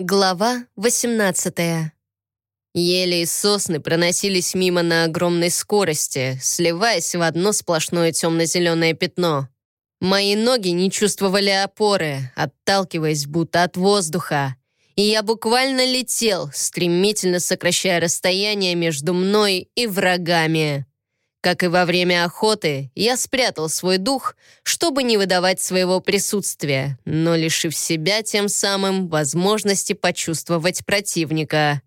Глава 18 Ели и сосны проносились мимо на огромной скорости, сливаясь в одно сплошное темно-зеленое пятно. Мои ноги не чувствовали опоры, отталкиваясь будто от воздуха. И я буквально летел, стремительно сокращая расстояние между мной и врагами. Как и во время охоты, я спрятал свой дух, чтобы не выдавать своего присутствия, но лишив себя тем самым возможности почувствовать противника.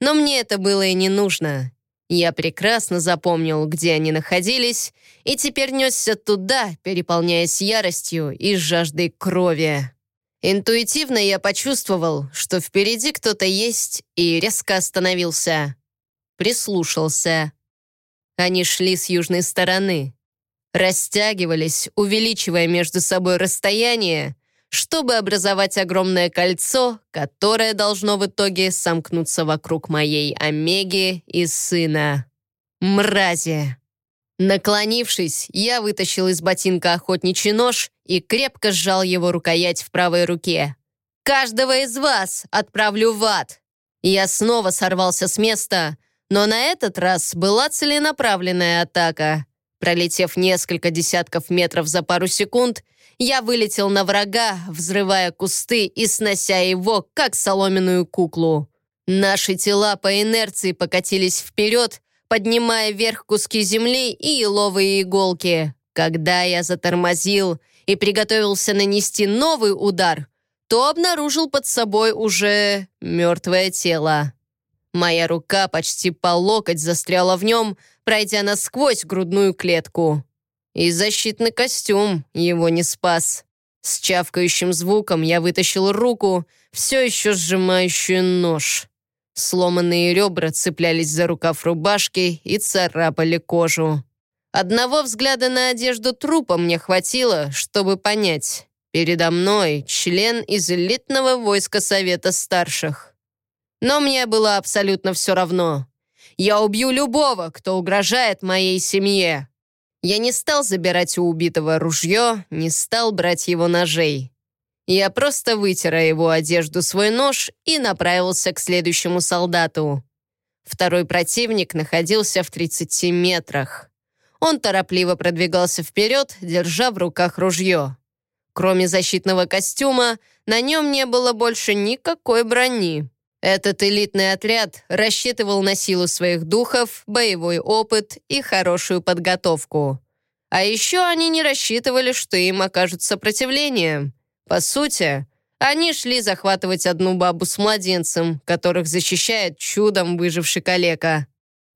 Но мне это было и не нужно. Я прекрасно запомнил, где они находились, и теперь несся туда, переполняясь яростью и жаждой крови. Интуитивно я почувствовал, что впереди кто-то есть, и резко остановился. Прислушался. Они шли с южной стороны. Растягивались, увеличивая между собой расстояние, чтобы образовать огромное кольцо, которое должно в итоге сомкнуться вокруг моей Омеги и сына. Мрази! Наклонившись, я вытащил из ботинка охотничий нож и крепко сжал его рукоять в правой руке. «Каждого из вас отправлю в ад!» Я снова сорвался с места, но на этот раз была целенаправленная атака. Пролетев несколько десятков метров за пару секунд, я вылетел на врага, взрывая кусты и снося его, как соломенную куклу. Наши тела по инерции покатились вперед, поднимая вверх куски земли и еловые иголки. Когда я затормозил и приготовился нанести новый удар, то обнаружил под собой уже мертвое тело. Моя рука почти по локоть застряла в нем, пройдя насквозь грудную клетку. И защитный костюм его не спас. С чавкающим звуком я вытащил руку, все еще сжимающую нож. Сломанные ребра цеплялись за рукав рубашки и царапали кожу. Одного взгляда на одежду трупа мне хватило, чтобы понять. Передо мной член из элитного войска Совета Старших. Но мне было абсолютно все равно. Я убью любого, кто угрожает моей семье. Я не стал забирать у убитого ружье, не стал брать его ножей. Я просто вытер его одежду свой нож и направился к следующему солдату. Второй противник находился в 30 метрах. Он торопливо продвигался вперед, держа в руках ружье. Кроме защитного костюма, на нем не было больше никакой брони. Этот элитный отряд рассчитывал на силу своих духов, боевой опыт и хорошую подготовку. А еще они не рассчитывали, что им окажут сопротивление. По сути, они шли захватывать одну бабу с младенцем, которых защищает чудом выживший калека.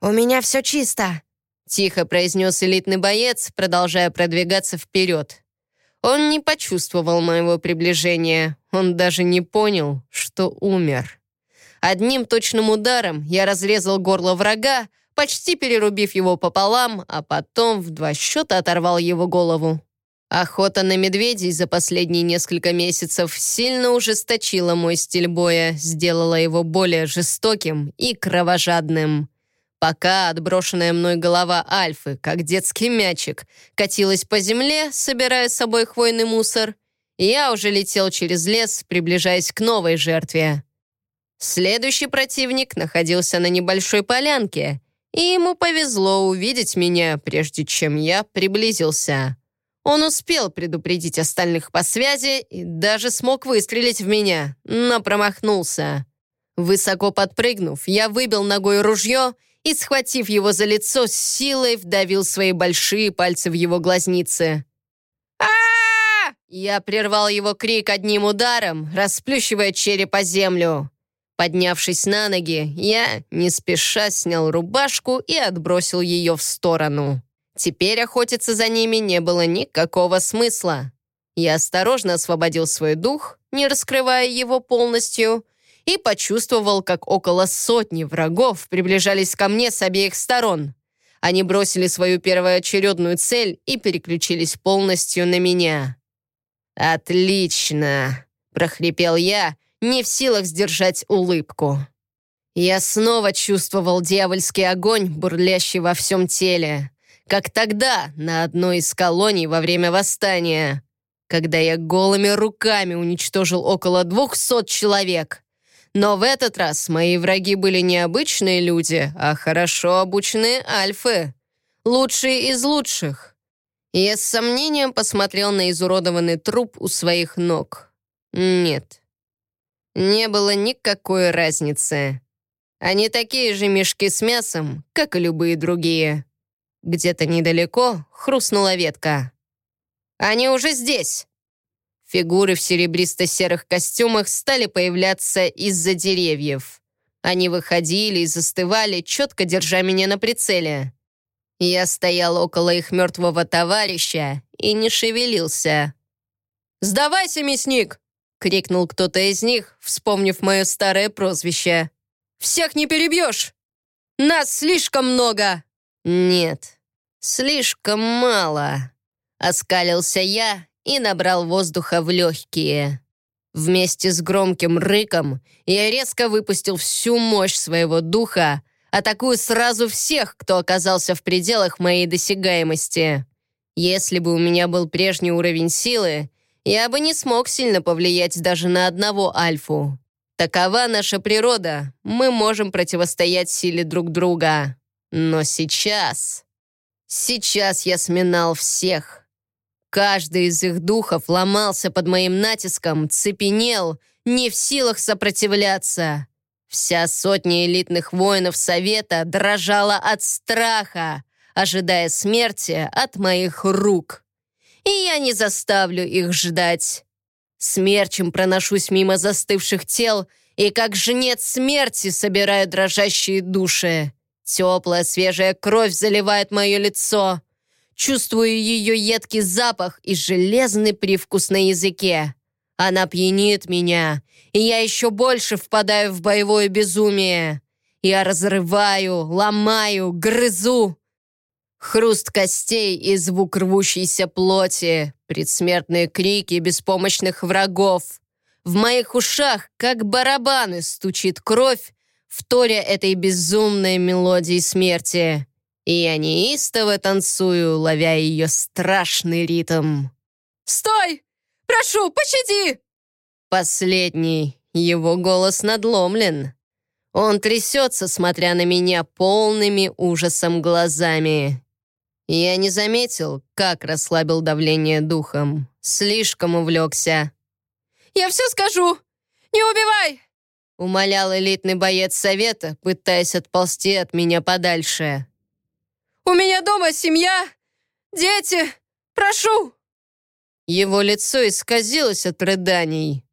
«У меня все чисто», — тихо произнес элитный боец, продолжая продвигаться вперед. Он не почувствовал моего приближения, он даже не понял, что умер. Одним точным ударом я разрезал горло врага, почти перерубив его пополам, а потом в два счета оторвал его голову. Охота на медведей за последние несколько месяцев сильно ужесточила мой стиль боя, сделала его более жестоким и кровожадным. Пока отброшенная мной голова Альфы, как детский мячик, катилась по земле, собирая с собой хвойный мусор, я уже летел через лес, приближаясь к новой жертве. Следующий противник находился на небольшой полянке, и ему повезло увидеть меня, прежде чем я приблизился. Он успел предупредить остальных по связи и даже смог выстрелить в меня, но промахнулся. Высоко подпрыгнув, я выбил ногой ружье и, схватив его за лицо, с силой вдавил свои большие пальцы в его глазницы. а Я прервал его крик одним ударом, расплющивая череп о землю. Поднявшись на ноги, я не спеша снял рубашку и отбросил ее в сторону. Теперь охотиться за ними не было никакого смысла. Я осторожно освободил свой дух, не раскрывая его полностью, и почувствовал, как около сотни врагов приближались ко мне с обеих сторон. Они бросили свою первоочередную цель и переключились полностью на меня. «Отлично!» — прохрипел я, не в силах сдержать улыбку. Я снова чувствовал дьявольский огонь, бурлящий во всем теле, как тогда на одной из колоний во время восстания, когда я голыми руками уничтожил около двухсот человек, Но в этот раз мои враги были не обычные люди, а хорошо обученные альфы. Лучшие из лучших. Я с сомнением посмотрел на изуродованный труп у своих ног. Нет. Не было никакой разницы. Они такие же мешки с мясом, как и любые другие. Где-то недалеко хрустнула ветка. «Они уже здесь!» Фигуры в серебристо-серых костюмах стали появляться из-за деревьев. Они выходили и застывали, четко держа меня на прицеле. Я стоял около их мертвого товарища и не шевелился. «Сдавайся, мясник!» — крикнул кто-то из них, вспомнив мое старое прозвище. «Всех не перебьешь! Нас слишком много!» «Нет, слишком мало!» — оскалился я и набрал воздуха в легкие. Вместе с громким рыком я резко выпустил всю мощь своего духа, атакуя сразу всех, кто оказался в пределах моей досягаемости. Если бы у меня был прежний уровень силы, я бы не смог сильно повлиять даже на одного альфу. Такова наша природа, мы можем противостоять силе друг друга. Но сейчас... Сейчас я сминал всех. Каждый из их духов ломался под моим натиском, цепенел, не в силах сопротивляться. Вся сотня элитных воинов Совета дрожала от страха, ожидая смерти от моих рук. И я не заставлю их ждать. Смерчем проношусь мимо застывших тел и как жнец смерти собираю дрожащие души. Теплая свежая кровь заливает мое лицо — Чувствую ее едкий запах и железный привкус на языке. Она пьянит меня, и я еще больше впадаю в боевое безумие. Я разрываю, ломаю, грызу. Хруст костей и звук рвущейся плоти, предсмертные крики беспомощных врагов. В моих ушах, как барабаны, стучит кровь, вторя этой безумной мелодии смерти и я неистово танцую, ловя ее страшный ритм. «Стой! Прошу, пощади!» Последний, его голос надломлен. Он трясется, смотря на меня полными ужасом глазами. Я не заметил, как расслабил давление духом. Слишком увлекся. «Я все скажу! Не убивай!» Умолял элитный боец совета, пытаясь отползти от меня подальше. У меня дома семья, дети. Прошу!» Его лицо исказилось от рыданий.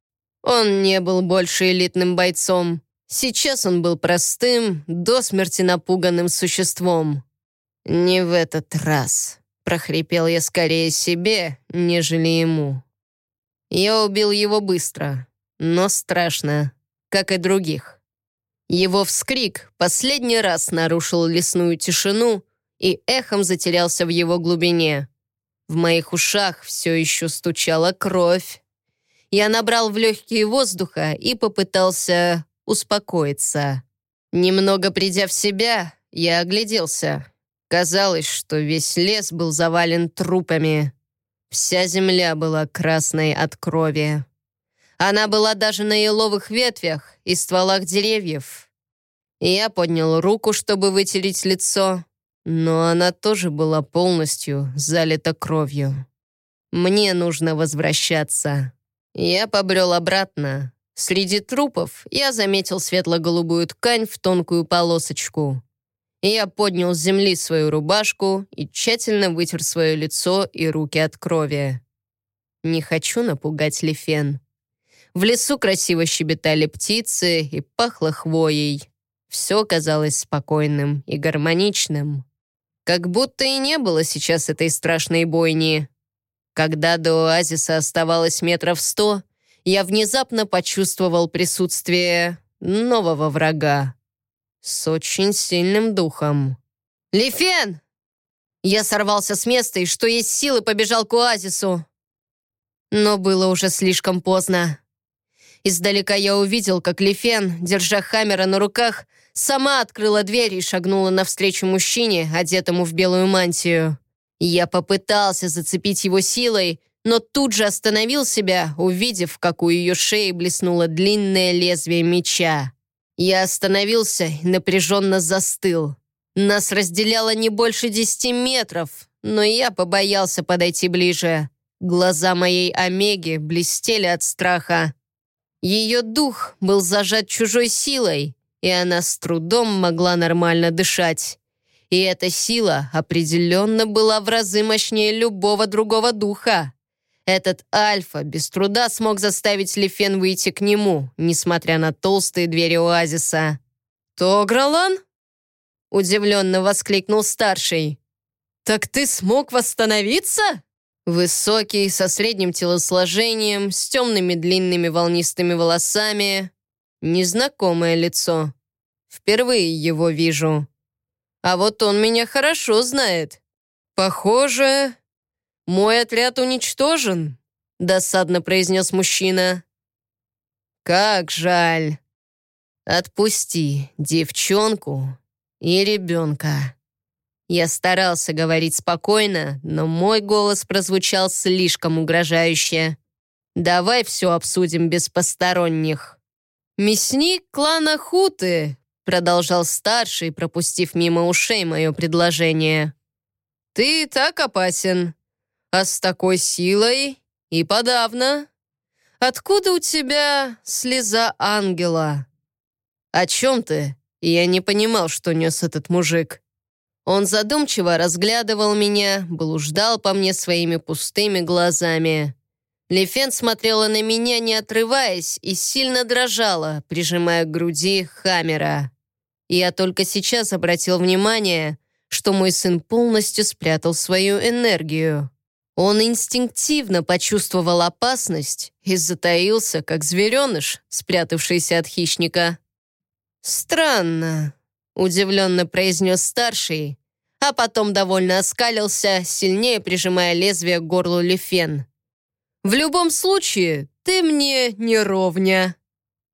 Он не был больше элитным бойцом. Сейчас он был простым, до смерти напуганным существом. «Не в этот раз», — прохрипел я скорее себе, нежели ему. Я убил его быстро, но страшно, как и других. Его вскрик последний раз нарушил лесную тишину, и эхом затерялся в его глубине. В моих ушах все еще стучала кровь. Я набрал в легкие воздуха и попытался успокоиться. Немного придя в себя, я огляделся. Казалось, что весь лес был завален трупами. Вся земля была красной от крови. Она была даже на еловых ветвях и стволах деревьев. Я поднял руку, чтобы вытереть лицо, но она тоже была полностью залита кровью. Мне нужно возвращаться. Я побрел обратно. Среди трупов я заметил светло-голубую ткань в тонкую полосочку. Я поднял с земли свою рубашку и тщательно вытер свое лицо и руки от крови. Не хочу напугать Лефен. В лесу красиво щебетали птицы и пахло хвоей. Все казалось спокойным и гармоничным. Как будто и не было сейчас этой страшной бойни. Когда до оазиса оставалось метров сто, я внезапно почувствовал присутствие нового врага с очень сильным духом. «Лифен!» Я сорвался с места и, что есть силы, побежал к оазису. Но было уже слишком поздно. Издалека я увидел, как Лифен, держа Хаммера на руках, Сама открыла дверь и шагнула навстречу мужчине, одетому в белую мантию. Я попытался зацепить его силой, но тут же остановил себя, увидев, как у ее шеи блеснуло длинное лезвие меча. Я остановился и напряженно застыл. Нас разделяло не больше десяти метров, но я побоялся подойти ближе. Глаза моей Омеги блестели от страха. Ее дух был зажат чужой силой, и она с трудом могла нормально дышать. И эта сила определенно была в разы мощнее любого другого духа. Этот Альфа без труда смог заставить Лефен выйти к нему, несмотря на толстые двери оазиса. «Тогралан?» — удивленно воскликнул старший. «Так ты смог восстановиться?» Высокий, со средним телосложением, с темными длинными волнистыми волосами. Незнакомое лицо. Впервые его вижу. А вот он меня хорошо знает. Похоже, «Мой отряд уничтожен», — досадно произнес мужчина. «Как жаль. Отпусти девчонку и ребенка». Я старался говорить спокойно, но мой голос прозвучал слишком угрожающе. «Давай все обсудим без посторонних». «Мясник клана Хуты», — продолжал старший, пропустив мимо ушей мое предложение. «Ты так опасен а с такой силой и подавно. Откуда у тебя слеза ангела? О чем ты? Я не понимал, что нес этот мужик. Он задумчиво разглядывал меня, блуждал по мне своими пустыми глазами. Лефен смотрела на меня, не отрываясь, и сильно дрожала, прижимая к груди Хаммера. Я только сейчас обратил внимание, что мой сын полностью спрятал свою энергию. Он инстинктивно почувствовал опасность и затаился, как звереныш, спрятавшийся от хищника. «Странно», — удивленно произнес старший, а потом довольно оскалился, сильнее прижимая лезвие к горлу Лефен. «В любом случае, ты мне не ровня».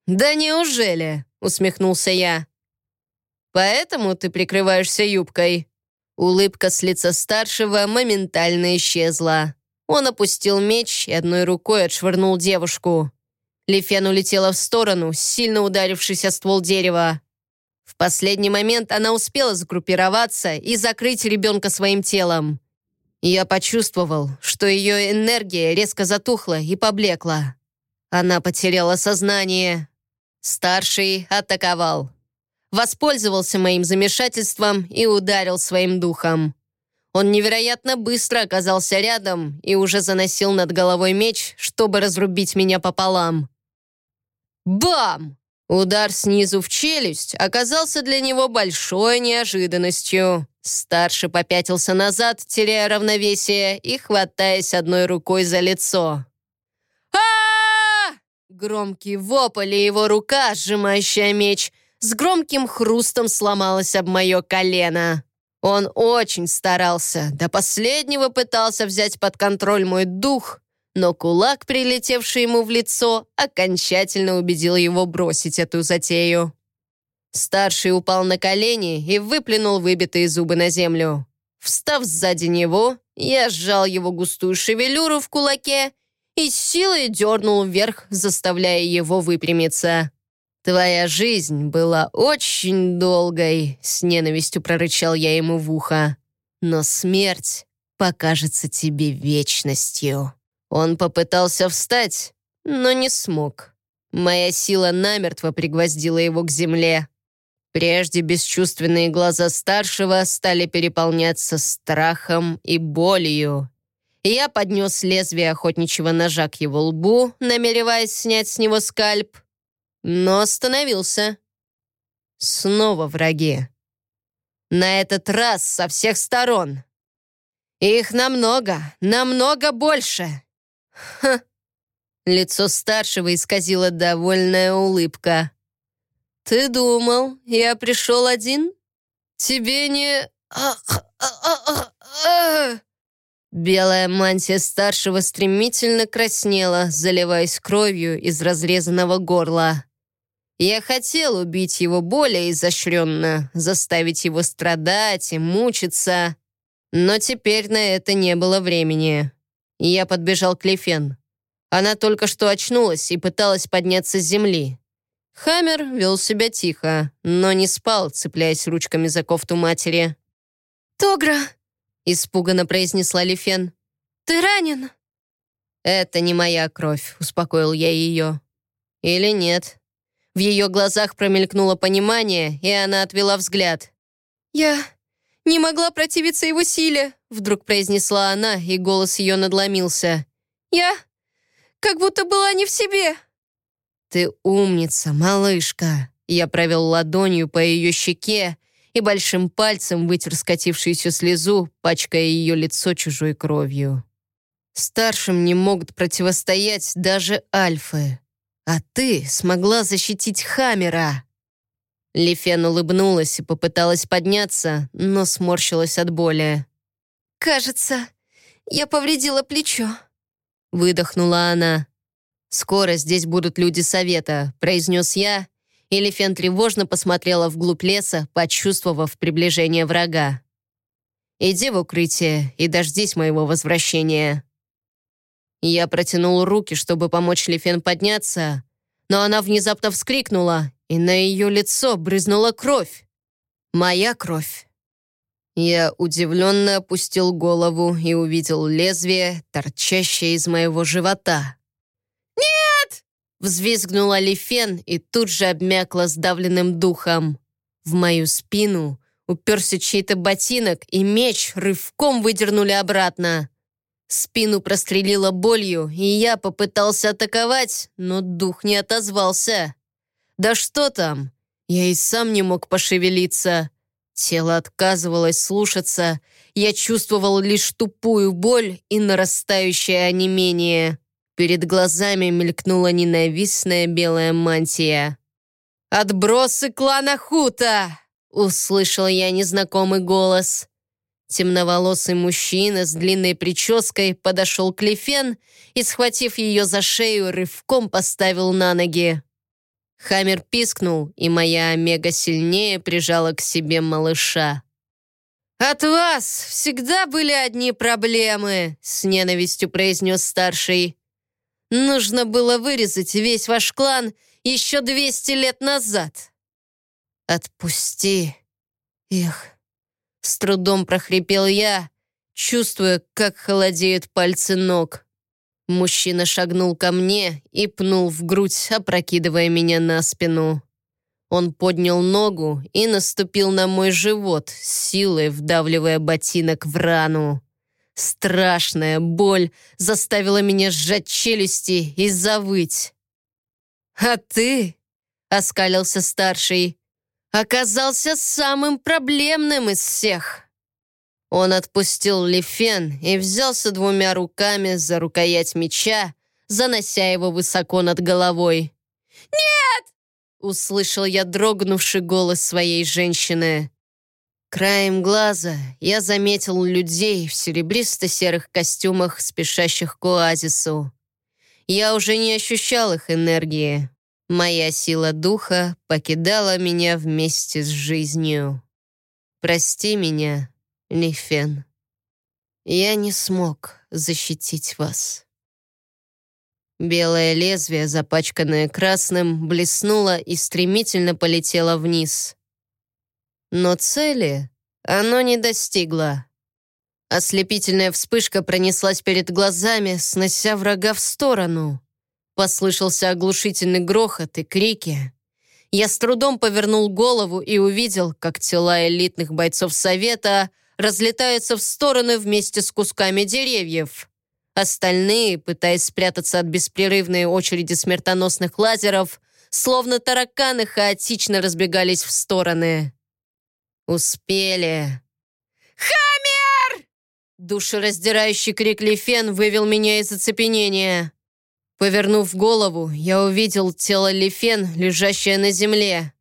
«Да неужели?» — усмехнулся я. «Поэтому ты прикрываешься юбкой?» Улыбка с лица старшего моментально исчезла. Он опустил меч и одной рукой отшвырнул девушку. Лифен улетела в сторону, сильно ударившись о ствол дерева. В последний момент она успела сгруппироваться и закрыть ребенка своим телом. Я почувствовал, что ее энергия резко затухла и поблекла. Она потеряла сознание. Старший атаковал воспользовался моим замешательством и ударил своим духом. Он невероятно быстро оказался рядом и уже заносил над головой меч, чтобы разрубить меня пополам. Бам! Удар снизу в челюсть оказался для него большой неожиданностью. Старший попятился назад, теряя равновесие и хватаясь одной рукой за лицо. а Громкий вопль и его рука, сжимающая меч — с громким хрустом сломалась об мое колено. Он очень старался, до последнего пытался взять под контроль мой дух, но кулак, прилетевший ему в лицо, окончательно убедил его бросить эту затею. Старший упал на колени и выплюнул выбитые зубы на землю. Встав сзади него, я сжал его густую шевелюру в кулаке и силой дернул вверх, заставляя его выпрямиться. «Твоя жизнь была очень долгой», — с ненавистью прорычал я ему в ухо. «Но смерть покажется тебе вечностью». Он попытался встать, но не смог. Моя сила намертво пригвоздила его к земле. Прежде бесчувственные глаза старшего стали переполняться страхом и болью. Я поднес лезвие охотничьего ножа к его лбу, намереваясь снять с него скальп, но остановился. Снова враги. На этот раз со всех сторон. Их намного, намного больше. Ха. Лицо старшего исказила довольная улыбка. «Ты думал, я пришел один? Тебе не...» Белая мантия старшего стремительно краснела, заливаясь кровью из разрезанного горла. Я хотел убить его более изощренно, заставить его страдать и мучиться, но теперь на это не было времени. Я подбежал к Лифен. Она только что очнулась и пыталась подняться с земли. Хаммер вел себя тихо, но не спал, цепляясь ручками за кофту матери. «Тогра!» — испуганно произнесла Лифен. «Ты ранен?» «Это не моя кровь», — успокоил я ее. «Или нет?» В ее глазах промелькнуло понимание, и она отвела взгляд. «Я не могла противиться его силе», — вдруг произнесла она, и голос ее надломился. «Я как будто была не в себе». «Ты умница, малышка!» Я провел ладонью по ее щеке и большим пальцем вытер скатившуюся слезу, пачкая ее лицо чужой кровью. Старшим не могут противостоять даже альфы. А ты смогла защитить Хамера. Лифен улыбнулась и попыталась подняться, но сморщилась от боли. «Кажется, я повредила плечо», — выдохнула она. «Скоро здесь будут люди совета», — произнес я, и Лифен тревожно посмотрела вглубь леса, почувствовав приближение врага. «Иди в укрытие и дождись моего возвращения». Я протянул руки, чтобы помочь Лифен подняться, но она внезапно вскрикнула, и на ее лицо брызнула кровь. Моя кровь. Я удивленно опустил голову и увидел лезвие, торчащее из моего живота. «Нет!» — взвизгнула Лифен и тут же обмякла сдавленным духом. В мою спину уперся чей-то ботинок, и меч рывком выдернули обратно. Спину прострелило болью, и я попытался атаковать, но дух не отозвался. Да что там? Я и сам не мог пошевелиться. Тело отказывалось слушаться. Я чувствовал лишь тупую боль и нарастающее онемение. Перед глазами мелькнула ненавистная белая мантия. «Отбросы клана Хута!» — услышал я незнакомый голос. Темноволосый мужчина с длинной прической подошел к Лифен и, схватив ее за шею, рывком поставил на ноги. Хаммер пискнул, и моя Омега сильнее прижала к себе малыша. «От вас всегда были одни проблемы», — с ненавистью произнес старший. «Нужно было вырезать весь ваш клан еще 200 лет назад». «Отпусти их», с трудом прохрипел я, чувствуя, как холодеют пальцы ног. Мужчина шагнул ко мне и пнул в грудь, опрокидывая меня на спину. Он поднял ногу и наступил на мой живот, силой вдавливая ботинок в рану. Страшная боль заставила меня сжать челюсти и завыть. «А ты?» — оскалился старший оказался самым проблемным из всех. Он отпустил Лифен и взялся двумя руками за рукоять меча, занося его высоко над головой. «Нет!» — услышал я дрогнувший голос своей женщины. Краем глаза я заметил людей в серебристо-серых костюмах, спешащих к оазису. Я уже не ощущал их энергии. Моя сила духа покидала меня вместе с жизнью. Прости меня, Лифен. Я не смог защитить вас. Белое лезвие, запачканное красным, блеснуло и стремительно полетело вниз. Но цели оно не достигло. Ослепительная вспышка пронеслась перед глазами, снося врага в сторону. Послышался оглушительный грохот и крики. Я с трудом повернул голову и увидел, как тела элитных бойцов Совета разлетаются в стороны вместе с кусками деревьев. Остальные, пытаясь спрятаться от беспрерывной очереди смертоносных лазеров, словно тараканы хаотично разбегались в стороны. Успели. «Хаммер!» Душераздирающий крик Лифен вывел меня из оцепенения. Повернув голову, я увидел тело Лифен, лежащее на земле.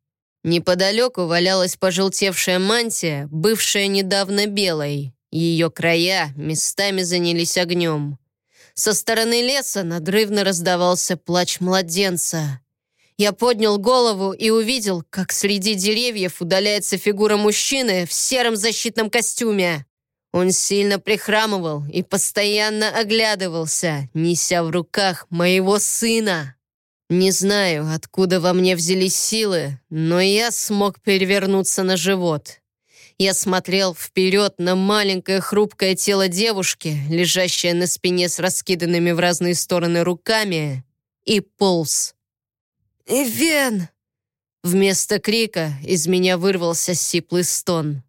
Неподалеку валялась пожелтевшая мантия, бывшая недавно белой. Ее края местами занялись огнем. Со стороны леса надрывно раздавался плач младенца. Я поднял голову и увидел, как среди деревьев удаляется фигура мужчины в сером защитном костюме. Он сильно прихрамывал и постоянно оглядывался, неся в руках моего сына. Не знаю, откуда во мне взялись силы, но я смог перевернуться на живот. Я смотрел вперед на маленькое хрупкое тело девушки, лежащее на спине с раскиданными в разные стороны руками, и полз. «Ивен!» Вместо крика из меня вырвался сиплый стон.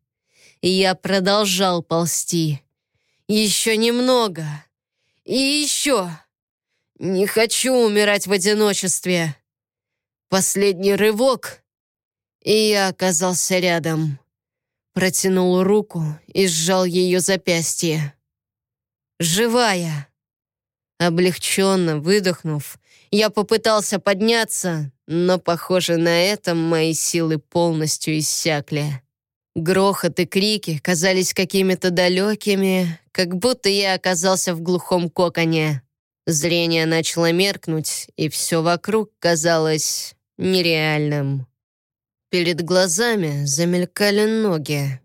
И я продолжал ползти. Еще немного. И еще. Не хочу умирать в одиночестве. Последний рывок, и я оказался рядом протянул руку и сжал ее запястье. «Живая!» Облегченно выдохнув, я попытался подняться, но, похоже, на этом мои силы полностью иссякли. Грохот и крики казались какими-то далекими, как будто я оказался в глухом коконе. Зрение начало меркнуть, и все вокруг казалось нереальным. Перед глазами замелькали ноги.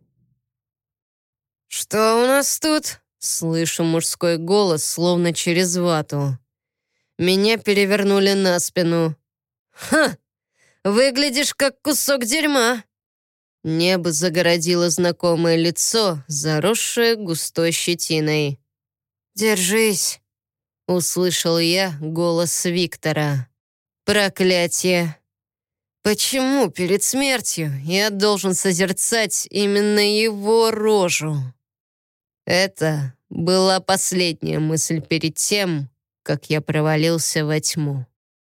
«Что у нас тут?» Слышу мужской голос, словно через вату. Меня перевернули на спину. «Ха! Выглядишь как кусок дерьма!» Небо загородило знакомое лицо, заросшее густой щетиной. «Держись!» — услышал я голос Виктора. «Проклятие! Почему перед смертью я должен созерцать именно его рожу? Это была последняя мысль перед тем, как я провалился во тьму.